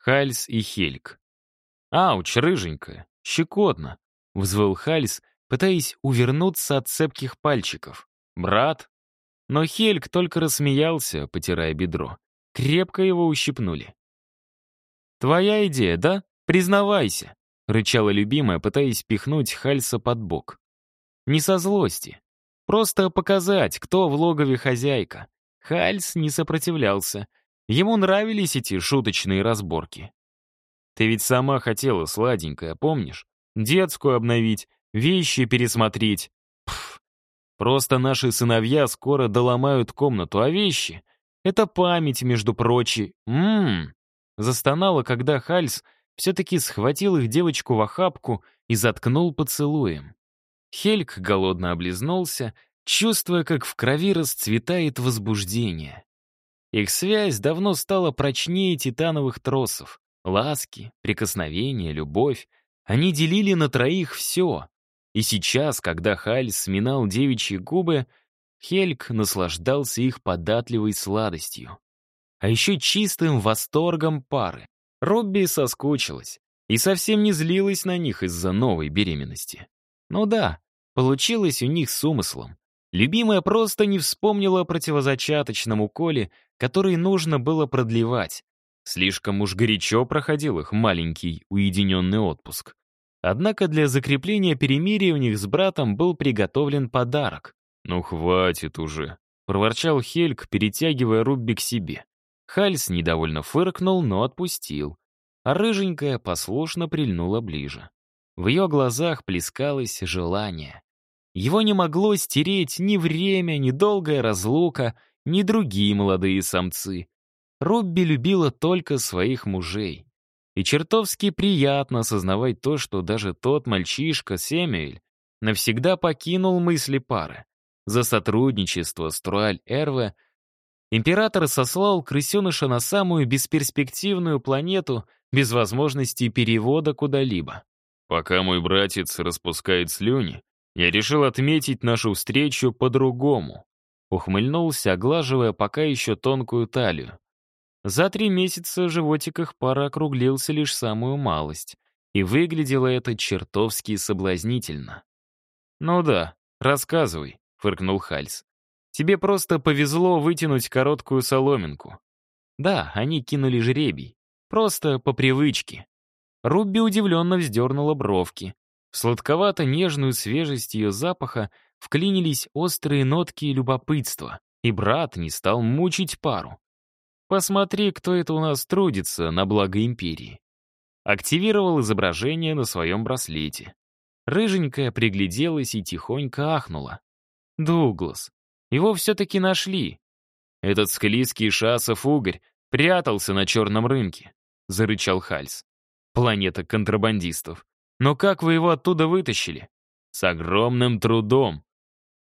Хальс и Хельк. «Ауч, рыженькая, щекотно!» — взвыл Хальс, пытаясь увернуться от цепких пальчиков. «Брат?» Но Хельк только рассмеялся, потирая бедро. Крепко его ущипнули. «Твоя идея, да? Признавайся!» — рычала любимая, пытаясь пихнуть Хальса под бок. «Не со злости. Просто показать, кто в логове хозяйка». Хальс не сопротивлялся. Ему нравились эти шуточные разборки. «Ты ведь сама хотела сладенькое, помнишь? Детскую обновить, вещи пересмотреть. Пф, просто наши сыновья скоро доломают комнату, а вещи — это память, между прочим. Ммм. Застонала, когда Хальс все-таки схватил их девочку в охапку и заткнул поцелуем. Хельк голодно облизнулся, чувствуя, как в крови расцветает возбуждение. Их связь давно стала прочнее титановых тросов. Ласки, прикосновения, любовь. Они делили на троих все. И сейчас, когда Хальс сминал девичьи губы, Хельк наслаждался их податливой сладостью. А еще чистым восторгом пары. Робби соскучилась и совсем не злилась на них из-за новой беременности. Ну да, получилось у них с умыслом. Любимая просто не вспомнила о противозачаточном уколе, который нужно было продлевать. Слишком уж горячо проходил их маленький уединенный отпуск. Однако для закрепления перемирия у них с братом был приготовлен подарок. «Ну хватит уже», — проворчал Хельк, перетягивая Рубби к себе. Хальс недовольно фыркнул, но отпустил. А рыженькая послушно прильнула ближе. В ее глазах плескалось желание. Его не могло стереть ни время, ни долгая разлука, ни другие молодые самцы. Робби любила только своих мужей. И чертовски приятно осознавать то, что даже тот мальчишка, Семюэль, навсегда покинул мысли пары. За сотрудничество с Труаль-Эрве император сослал крысеныша на самую бесперспективную планету без возможности перевода куда-либо. Пока мой братец распускает слюни, я решил отметить нашу встречу по-другому. Ухмыльнулся, оглаживая пока еще тонкую талию. За три месяца животик их пара округлился лишь самую малость, и выглядело это чертовски соблазнительно. «Ну да, рассказывай», — фыркнул Хальс. «Тебе просто повезло вытянуть короткую соломинку». Да, они кинули жребий. Просто по привычке. Рубби удивленно вздернула бровки. В сладковато-нежную свежесть ее запаха вклинились острые нотки любопытства, и брат не стал мучить пару. Посмотри, кто это у нас трудится на благо империи. Активировал изображение на своем браслете. Рыженькая пригляделась и тихонько ахнула. Дуглас. Его все-таки нашли. Этот склизкий шасов угорь прятался на черном рынке, зарычал Хальс. Планета контрабандистов. Но как вы его оттуда вытащили? С огромным трудом.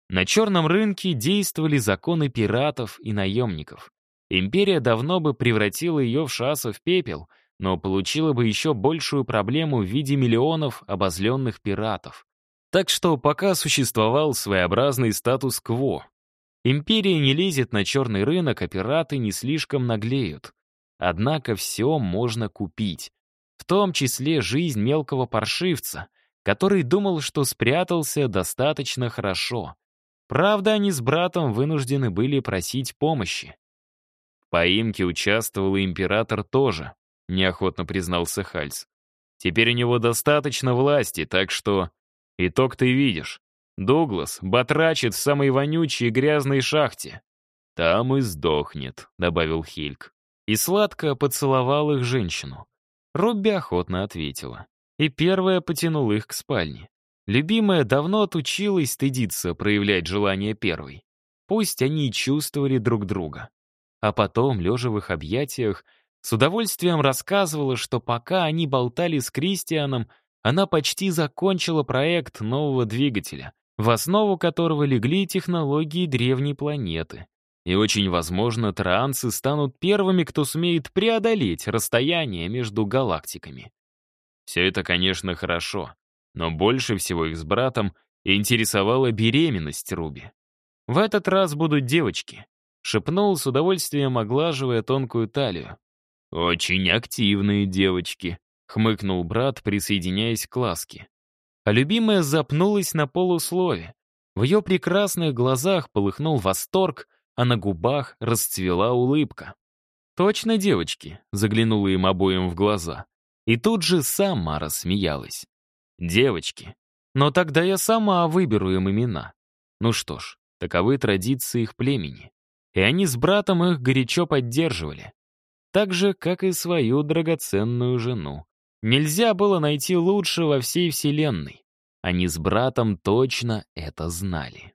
На черном рынке действовали законы пиратов и наемников. Империя давно бы превратила ее в шасу в пепел, но получила бы еще большую проблему в виде миллионов обозленных пиратов. Так что пока существовал своеобразный статус-кво. Империя не лезет на черный рынок, а пираты не слишком наглеют. Однако все можно купить. В том числе жизнь мелкого паршивца, который думал, что спрятался достаточно хорошо. Правда, они с братом вынуждены были просить помощи поимке участвовал и император тоже, неохотно признался Хальц. Теперь у него достаточно власти, так что... Итог ты видишь. Дуглас батрачит в самой вонючей и грязной шахте. «Там и сдохнет», — добавил Хильк. И сладко поцеловал их женщину. Робби охотно ответила. И первая потянула их к спальне. Любимая давно отучилась стыдиться проявлять желание первой. Пусть они и чувствовали друг друга а потом, лежа в их объятиях, с удовольствием рассказывала, что пока они болтали с Кристианом, она почти закончила проект нового двигателя, в основу которого легли технологии древней планеты. И очень возможно, трансы станут первыми, кто сумеет преодолеть расстояние между галактиками. Все это, конечно, хорошо, но больше всего их с братом интересовала беременность Руби. В этот раз будут девочки, Шепнул, с удовольствием оглаживая тонкую талию. «Очень активные девочки», — хмыкнул брат, присоединяясь к ласке. А любимая запнулась на полуслове. В ее прекрасных глазах полыхнул восторг, а на губах расцвела улыбка. «Точно, девочки», — заглянула им обоим в глаза. И тут же сама рассмеялась. «Девочки. Но тогда я сама выберу им имена. Ну что ж, таковы традиции их племени. И они с братом их горячо поддерживали так же, как и свою драгоценную жену. Нельзя было найти лучше во всей вселенной. Они с братом точно это знали.